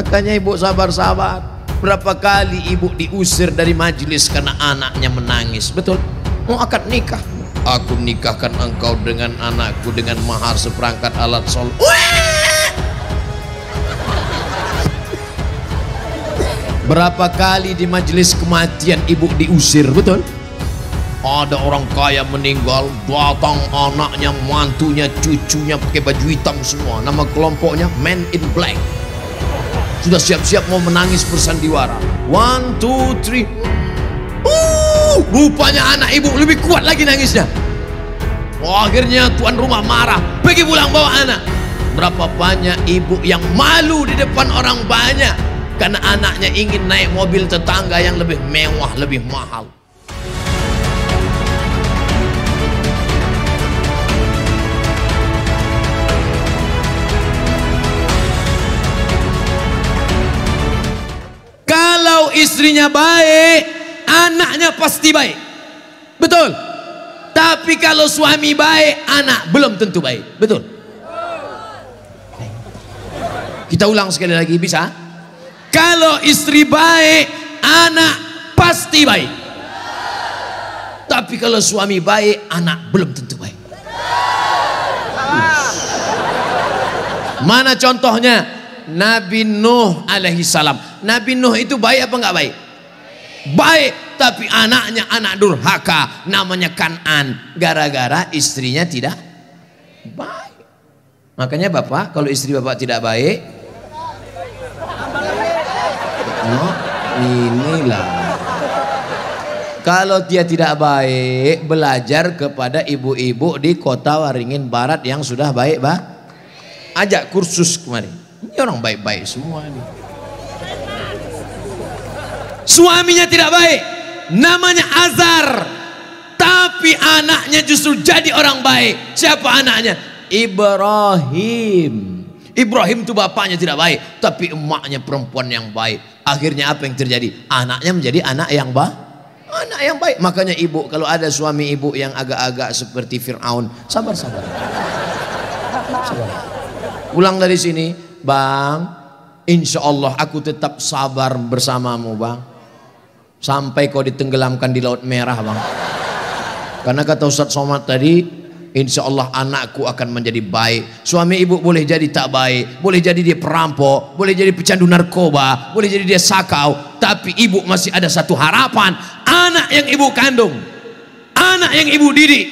Makanya ibu sabar-sabar. Berapa kali ibu diusir dari majelis karena anaknya menangis. Betul? Mau akad nikah. Aku nikahkan engkau dengan anakku dengan mahar seperangkat alat sol. Berapa kali di majelis kematian ibu diusir, betul? Ada orang kaya meninggal, datang anaknya, mantunya, cucunya pakai baju hitam semua. Nama kelompoknya Men in Black. Sudah siap-siap mau menangis bersandiwara. One, two, three. Uh, rupanya anak ibu lebih kuat lagi nangisnya. Oh, akhirnya tuan rumah marah, pergi pulang bawa anak. Berapa banyak ibu yang malu di depan orang banyak karena anaknya ingin naik mobil tetangga yang lebih mewah, lebih mahal. Istrinya baik, anaknya pasti baik. Betul. Tapi kalau suami baik, anak belum tentu baik. Betul. Kita ulang sekali lagi, bisa? Kalau istri baik, anak pasti baik. Tapi kalau suami baik, anak belum tentu baik. Mana contohnya? Nabi Nuh alaihi salam. Nabi Nuh itu baik apa enggak baik? Baik, tapi anaknya anak durhaka, namanya Kanan. Gara-gara istrinya tidak baik. Makanya Bapak, kalau istri Bapak tidak baik, oh, inilah. Kalau dia tidak baik, belajar kepada ibu-ibu di kota Waringin Barat yang sudah baik, Pak. Ajak kursus kemarin. Orang baik-baik semua ini. Suaminya tidak baik, namanya Azar. Tapi anaknya justru jadi orang baik. Siapa anaknya? Ibrahim. Ibrahim itu bapaknya tidak baik, tapi emaknya perempuan yang baik. Akhirnya apa yang terjadi? Anaknya menjadi anak yang baik. Anak yang baik. Makanya ibu kalau ada suami ibu yang agak-agak seperti Fir'aun, sabar-sabar. Sabar. Pulang dari sini, Bang, insya Allah aku tetap sabar bersamamu bang. Sampai kau ditenggelamkan di laut merah bang. Karena kata Ustadz Somad tadi, insya Allah anakku akan menjadi baik. Suami ibu boleh jadi tak baik, boleh jadi dia perampok, boleh jadi pecandu narkoba, boleh jadi dia sakau. Tapi ibu masih ada satu harapan, anak yang ibu kandung, anak yang ibu didik,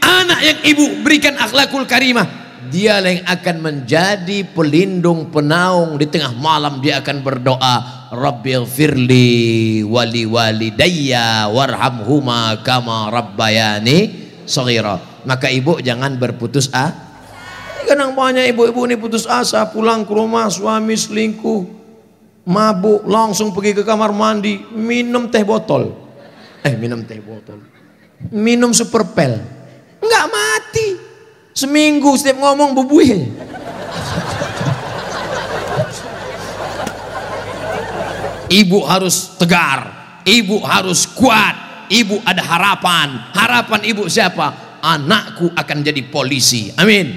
anak yang ibu berikan akhlakul karimah, dia yang akan menjadi pelindung penaung. Di tengah malam dia akan berdoa Rabbil firli wali walidayya warhamhuma kama rabbayani saghira. Maka ibu jangan berputus asa kadang banyak ibu-ibu ini putus asa pulang ke rumah suami selingkuh mabuk langsung pergi ke kamar mandi minum teh botol. Eh minum teh botol. Minum super pel. Enggak mati Seminggu setiap ngomong bubuih. Ibu harus tegar, ibu harus kuat, ibu ada harapan. Harapan ibu siapa? Anakku akan jadi polisi. Amin.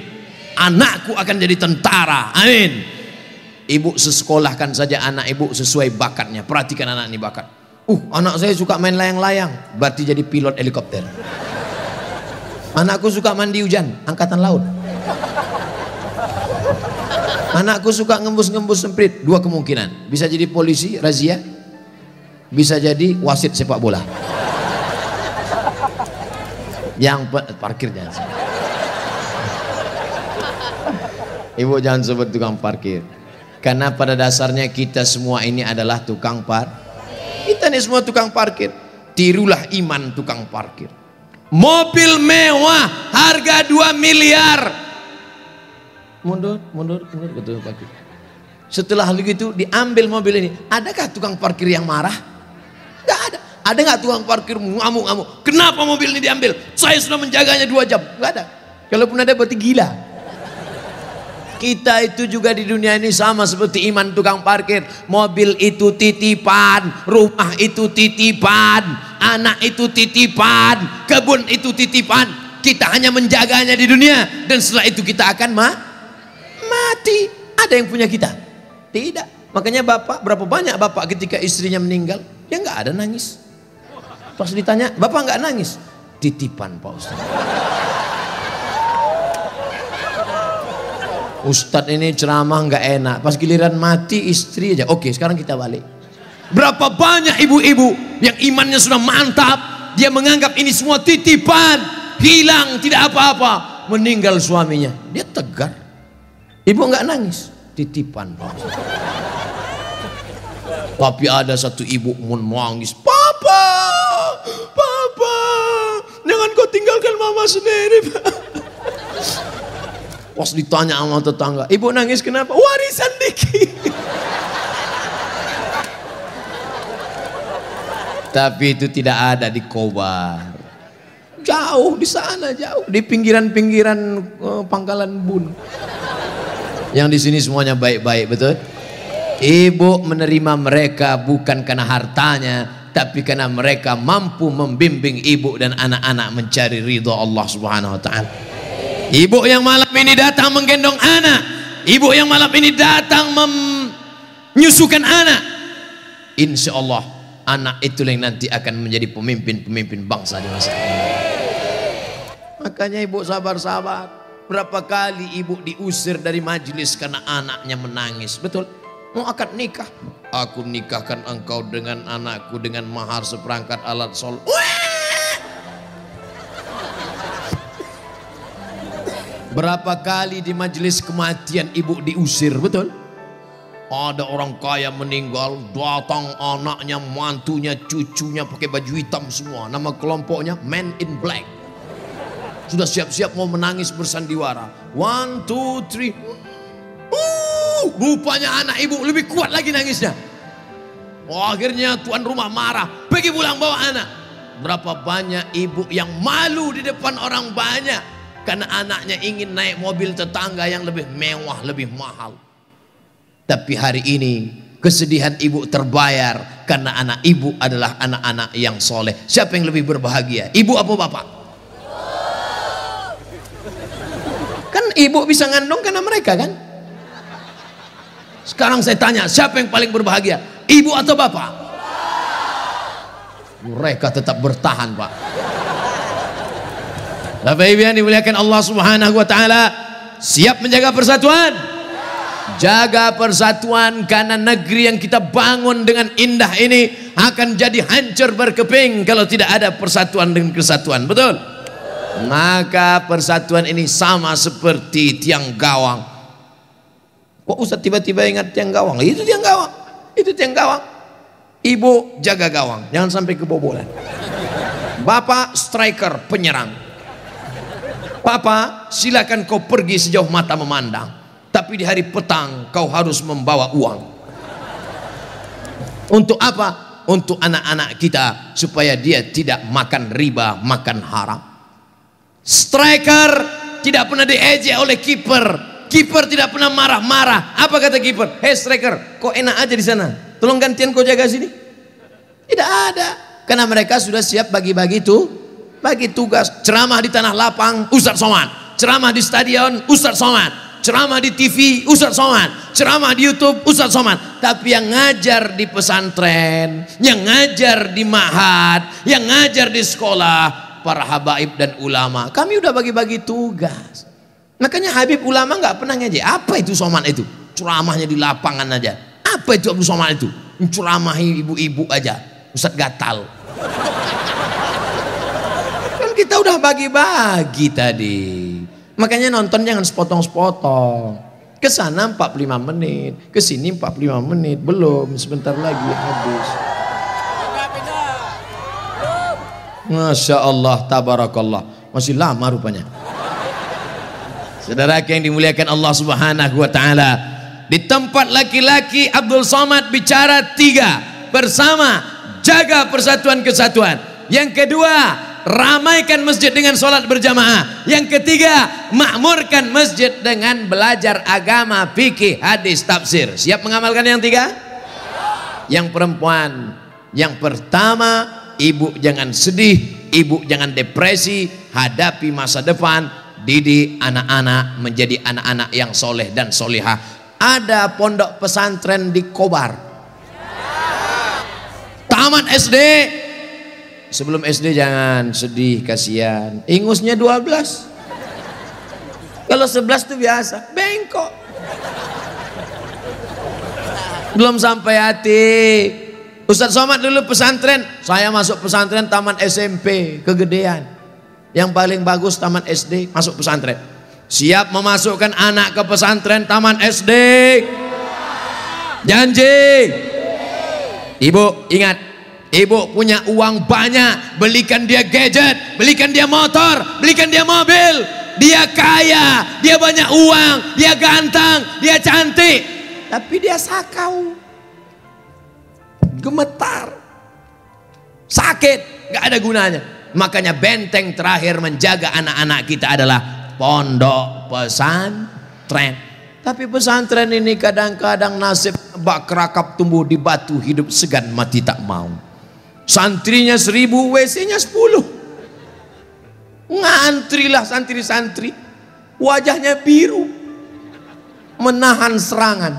Anakku akan jadi tentara. Amin. Ibu sekolahkan saja anak ibu sesuai bakatnya. Perhatikan anak ini bakat. Uh, anak saya suka main layang-layang, berarti jadi pilot helikopter. Anakku suka mandi hujan, angkatan laut. Anakku suka ngembus-ngembus semprit, dua kemungkinan. Bisa jadi polisi, razia. Bisa jadi wasit sepak bola. Yang parkir jangan. Ibu jangan sebut tukang parkir. Karena pada dasarnya kita semua ini adalah tukang par. Kita ini semua tukang parkir. Tirulah iman tukang parkir mobil mewah harga 2 miliar. Mundur mundur mundur betul parkir setelah begitu diambil mobil ini. Adakah tukang parkir yang marah? Gak ada. Ada nggak tukang parkir ngamuk-ngamuk? Kenapa mobil ini diambil? Saya sudah menjaganya dua jam. Gak ada. Kalaupun ada berarti gila kita itu juga di dunia ini sama seperti iman tukang parkir. Mobil itu titipan, rumah itu titipan, anak itu titipan, kebun itu titipan. Kita hanya menjaganya di dunia dan setelah itu kita akan ma mati. Ada yang punya kita? Tidak. Makanya bapak, berapa banyak bapak ketika istrinya meninggal, ya nggak ada nangis. Pas ditanya, bapak nggak nangis? Titipan Pak Ustaz. Ustadz ini ceramah nggak enak. Pas giliran mati istri aja. Oke, sekarang kita balik. Berapa banyak ibu-ibu yang imannya sudah mantap, dia menganggap ini semua titipan, hilang, tidak apa-apa, meninggal suaminya. Dia tegar. Ibu nggak nangis, titipan. Tapi ada satu ibu menangis, Papa, Papa, jangan kau tinggalkan mama sendiri. Pas ditanya sama tetangga, ibu nangis kenapa? Warisan dikit. Tapi itu tidak ada di Kobar. Jauh di sana, jauh di pinggiran-pinggiran uh, Pangkalan Bun. Yang di sini semuanya baik-baik, betul? Ibu menerima mereka bukan karena hartanya, tapi karena mereka mampu membimbing ibu dan anak-anak mencari ridho Allah Subhanahu wa taala. Ibu yang malam ini datang menggendong anak, ibu yang malam ini datang menyusukan anak. Insya Allah anak itu yang nanti akan menjadi pemimpin-pemimpin bangsa di masa ini. Makanya ibu sabar-sabar. Berapa kali ibu diusir dari majelis karena anaknya menangis. Betul? Mau akad nikah. Aku nikahkan engkau dengan anakku dengan mahar seperangkat alat sol. Berapa kali di majelis kematian ibu diusir, betul? Ada orang kaya meninggal, datang anaknya, mantunya, cucunya pakai baju hitam semua. Nama kelompoknya Men in Black. Sudah siap-siap mau menangis bersandiwara. One, two, three. Uh, rupanya anak ibu lebih kuat lagi nangisnya. Oh, akhirnya tuan rumah marah. Pergi pulang bawa anak. Berapa banyak ibu yang malu di depan orang banyak. Karena anaknya ingin naik mobil tetangga yang lebih mewah, lebih mahal. Tapi hari ini kesedihan ibu terbayar karena anak ibu adalah anak-anak yang soleh. Siapa yang lebih berbahagia? Ibu apa bapak? Kan ibu bisa ngandung karena mereka kan? Sekarang saya tanya, siapa yang paling berbahagia? Ibu atau bapak? Mereka tetap bertahan, Pak. Bapak Ibu yang dimuliakan Allah Subhanahu wa taala, siap menjaga persatuan? Jaga persatuan karena negeri yang kita bangun dengan indah ini akan jadi hancur berkeping kalau tidak ada persatuan dengan kesatuan. Betul? Maka persatuan ini sama seperti tiang gawang. Kok Ustaz tiba-tiba ingat tiang gawang? Itu tiang gawang. Itu tiang gawang. Ibu jaga gawang, jangan sampai kebobolan. Bapak striker penyerang. Papa, silakan kau pergi sejauh mata memandang. Tapi di hari petang kau harus membawa uang. Untuk apa? Untuk anak-anak kita supaya dia tidak makan riba, makan haram. Striker tidak pernah diejek oleh kiper. Kiper tidak pernah marah-marah. Apa kata kiper? Hei striker, kok enak aja di sana? Tolong gantian kau jaga sini. Tidak ada. Karena mereka sudah siap bagi-bagi itu. Bagi tugas. Ceramah di tanah lapang, Ustaz Somad. Ceramah di stadion, Ustaz Somad. Ceramah di TV, Ustaz Somad. Ceramah di Youtube, Ustaz Somad. Tapi yang ngajar di pesantren, yang ngajar di mahat, yang ngajar di sekolah, para habaib dan ulama. Kami udah bagi-bagi tugas. Makanya Habib ulama nggak pernah ngaji. Apa itu soman itu? Ceramahnya di lapangan aja. Apa itu Abu Soman itu? Menceramahi ibu-ibu aja. Ustaz gatal. Kita udah bagi-bagi tadi. Makanya nonton jangan sepotong-sepotong. Ke sana 45 menit, ke sini 45 menit, belum sebentar lagi habis. Masya Allah, tabarakallah. Masih lama rupanya. Saudara yang dimuliakan Allah Subhanahu wa taala. Di tempat laki-laki Abdul Somad bicara tiga bersama jaga persatuan kesatuan. Yang kedua, ramaikan masjid dengan sholat berjamaah. Yang ketiga, makmurkan masjid dengan belajar agama, fikih, hadis, tafsir. Siap mengamalkan yang tiga? Yang perempuan, yang pertama, ibu jangan sedih, ibu jangan depresi, hadapi masa depan, didik anak-anak menjadi anak-anak yang soleh dan solehah ada pondok pesantren di Kobar. Tamat SD. Sebelum SD jangan sedih, kasihan. Ingusnya 12. Kalau 11 itu biasa, bengkok. Belum sampai hati. Ustadz Somad dulu pesantren, saya masuk pesantren taman SMP, kegedean. Yang paling bagus taman SD, masuk pesantren. Siap memasukkan anak ke pesantren taman SD. Janji. Ibu ingat, ibu punya uang banyak, belikan dia gadget, belikan dia motor, belikan dia mobil. Dia kaya, dia banyak uang, dia ganteng, dia cantik. Tapi dia sakau. Gemetar. Sakit, nggak ada gunanya. Makanya benteng terakhir menjaga anak-anak kita adalah pondok pesantren. Tapi pesantren ini kadang-kadang nasib bak kerakap tumbuh di batu hidup segan mati tak mau. Santrinya seribu, WC-nya sepuluh. Ngantrilah santri-santri. Wajahnya biru. Menahan serangan.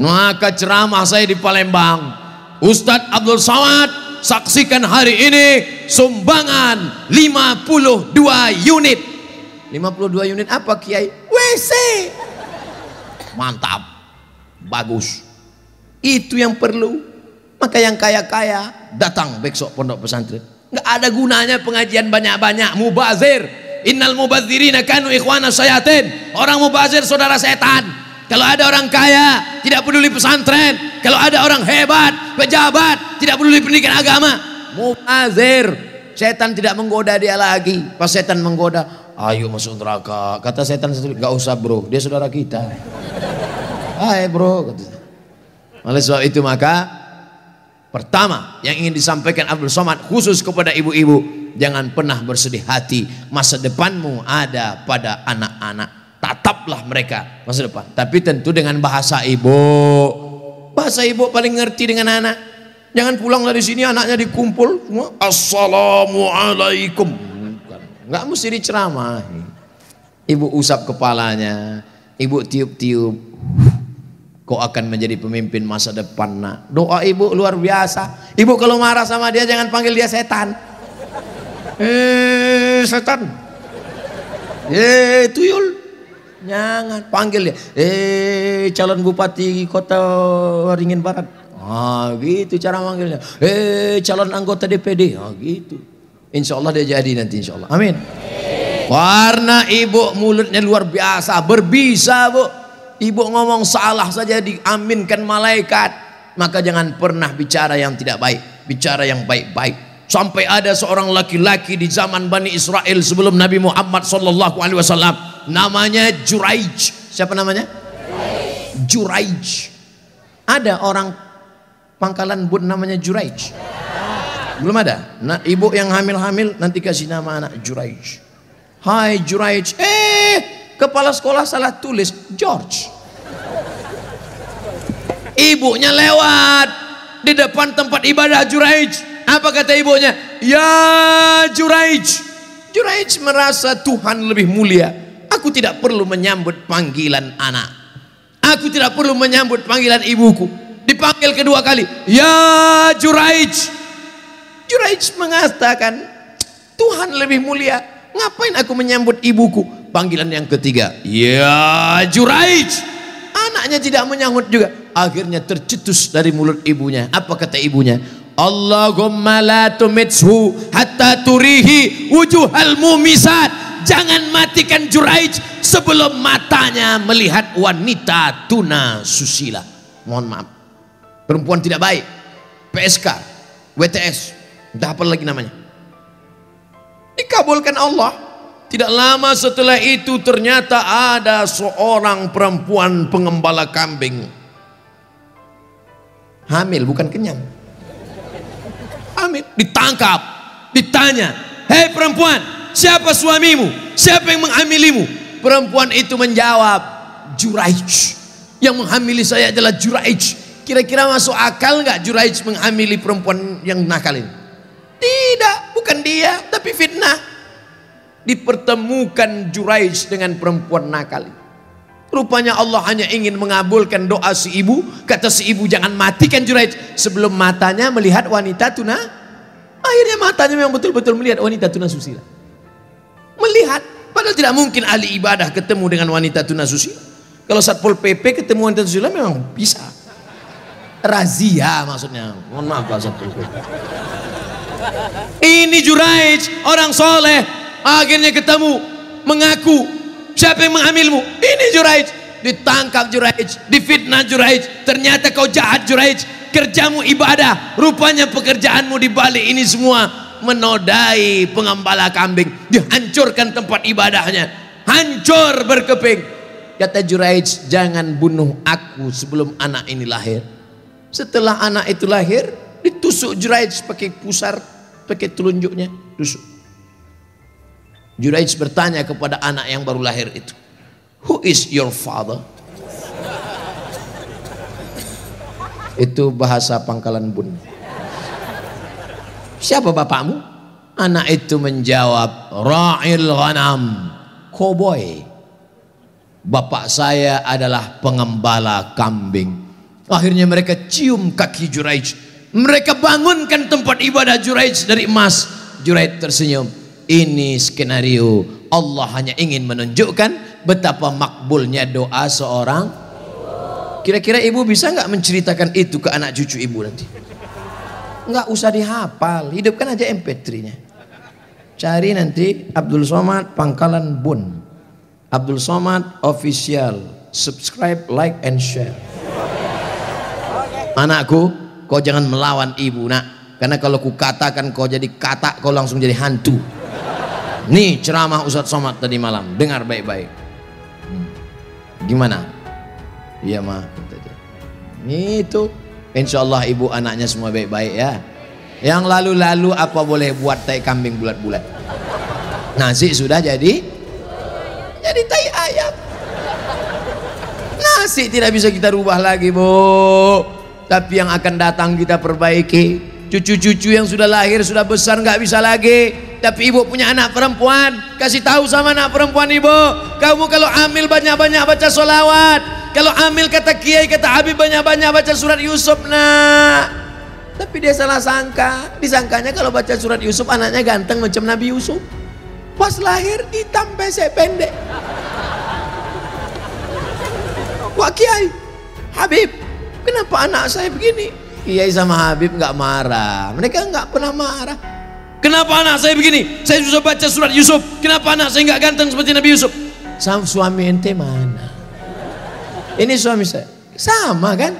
Maka ceramah saya di Palembang. Ustadz Abdul Samad saksikan hari ini sumbangan 52 unit. 52 unit apa Kiai? WC. Mantap. Bagus. Itu yang perlu. Maka yang kaya-kaya datang besok pondok pesantren. Enggak ada gunanya pengajian banyak-banyak. Mubazir. Innal mubazirina kanu ikhwana syayatin. Orang mubazir saudara setan. Kalau ada orang kaya, tidak peduli pesantren. Kalau ada orang hebat, pejabat, tidak peduli pendidikan agama. Mubazir. Setan tidak menggoda dia lagi. Pas setan menggoda, ayo masuk neraka. Kata setan sendiri, gak usah bro, dia saudara kita. Hai bro. Oleh sebab itu maka Pertama yang ingin disampaikan Abdul Somad khusus kepada ibu-ibu, jangan pernah bersedih hati. Masa depanmu ada pada anak-anak. Tataplah mereka masa depan. Tapi tentu dengan bahasa ibu. Bahasa ibu paling ngerti dengan anak. Jangan pulang dari sini anaknya dikumpul. Assalamualaikum. Enggak mesti diceramahi. Ibu usap kepalanya, ibu tiup-tiup Kau akan menjadi pemimpin masa depan nak. Doa ibu luar biasa. Ibu kalau marah sama dia jangan panggil dia setan. Eh setan. Eh tuyul. Jangan panggil dia. Eh calon bupati kota Waringin Barat. Ah gitu cara manggilnya. Eh calon anggota DPD. Ah gitu. Insya Allah dia jadi nanti insya Allah. Amin. Warna ibu mulutnya luar biasa. Berbisa bu. Ibu ngomong salah saja diaminkan malaikat. Maka jangan pernah bicara yang tidak baik. Bicara yang baik-baik. Sampai ada seorang laki-laki di zaman Bani Israel sebelum Nabi Muhammad sallallahu alaihi wasallam namanya Juraij. Siapa namanya? Juraij. Ada orang Pangkalan Bun namanya Juraij. Belum ada. Nah, ibu yang hamil-hamil nanti kasih nama anak Juraij. Hai Juraij. Eh, kepala sekolah salah tulis George. Ibunya lewat di depan tempat ibadah Juraij. Apa kata ibunya? Ya Juraij. Juraij merasa Tuhan lebih mulia. Aku tidak perlu menyambut panggilan anak. Aku tidak perlu menyambut panggilan ibuku. Dipanggil kedua kali. Ya Juraij. Juraij mengatakan, Tuhan lebih mulia. Ngapain aku menyambut ibuku? Panggilan yang ketiga. Ya Juraij. Anaknya tidak menyambut juga. Akhirnya tercetus dari mulut ibunya. Apa kata ibunya? Allahumma la tumithu hatta turihi wujuhal mumisat. Jangan matikan Juraij sebelum matanya melihat wanita tuna susila. Mohon maaf. Perempuan tidak baik. PSK, WTS, entah apa lagi namanya. Dikabulkan Allah. Tidak lama setelah itu ternyata ada seorang perempuan pengembala kambing. Hamil bukan kenyang. Hamil ditangkap, ditanya, "Hei perempuan, siapa suamimu? Siapa yang menghamilimu?" Perempuan itu menjawab, "Juraij. Yang menghamili saya adalah Juraij." Kira-kira masuk akal nggak Juraij menghamili perempuan yang nakal ini? Tidak, bukan dia, tapi fitnah. Dipertemukan Juraij dengan perempuan nakal. Rupanya Allah hanya ingin mengabulkan doa si ibu. Kata si ibu jangan matikan Juraij sebelum matanya melihat wanita tuna. Akhirnya matanya memang betul-betul melihat wanita tuna susila. Melihat, padahal tidak mungkin ahli ibadah ketemu dengan wanita tuna susila. Kalau Satpol PP ketemu wanita susila memang bisa. Razia maksudnya. Mohon maaf Satpol PP. Ini Juraij, orang soleh, akhirnya ketemu, mengaku, siapa yang mengambilmu? Ini Juraij, ditangkap Juraij, difitnah Juraij, ternyata kau jahat Juraij, kerjamu ibadah, rupanya pekerjaanmu di balik ini semua menodai pengembala kambing, dihancurkan tempat ibadahnya, hancur berkeping. Kata Juraij, jangan bunuh aku sebelum anak ini lahir. Setelah anak itu lahir, ditusuk Juraij pakai pusar, pakai telunjuknya, tusuk. Juraij bertanya kepada anak yang baru lahir itu, Who is your father? Itu bahasa pangkalan bun. Siapa bapakmu? Anak itu menjawab, Ra'il ghanam, koboi. Bapak saya adalah pengembala kambing. Akhirnya mereka cium kaki Juraij. Mereka bangunkan tempat ibadah Juraij dari emas. Juraij tersenyum. Ini skenario Allah hanya ingin menunjukkan betapa makbulnya doa seorang. Kira-kira ibu bisa nggak menceritakan itu ke anak cucu ibu nanti? Nggak usah dihafal, hidupkan aja MP3-nya. Cari nanti Abdul Somad Pangkalan Bun. Abdul Somad Official. Subscribe, like, and share. Anakku, kau jangan melawan ibu nak. Karena kalau ku katakan kau jadi kata, kau langsung jadi hantu. Nih ceramah Ustadz Somad tadi malam. Dengar baik-baik. Hmm. Gimana? Iya mah. Itu. Insya Allah ibu anaknya semua baik-baik ya. Yang lalu-lalu apa boleh buat tai kambing bulat-bulat. Nasi sudah jadi jadi tai ayam. Nasi tidak bisa kita rubah lagi, Bu. Tapi yang akan datang kita perbaiki. Cucu-cucu yang sudah lahir, sudah besar nggak bisa lagi. Tapi ibu punya anak perempuan, kasih tahu sama anak perempuan ibu, kamu kalau amil banyak-banyak baca solawat. Kalau amil kata kiai, kata Habib banyak-banyak baca surat Yusuf nak. Tapi dia salah sangka, disangkanya kalau baca surat Yusuf anaknya ganteng macam Nabi Yusuf. Pas lahir hitam pesek pendek. Wah kiai, Habib, kenapa anak saya begini? Kiai sama Habib nggak marah, mereka nggak pernah marah. Kenapa anak saya begini? Saya susah baca surat Yusuf. Kenapa anak saya nggak ganteng seperti Nabi Yusuf? Sama suami ente mana? Ini suami saya. Sama kan?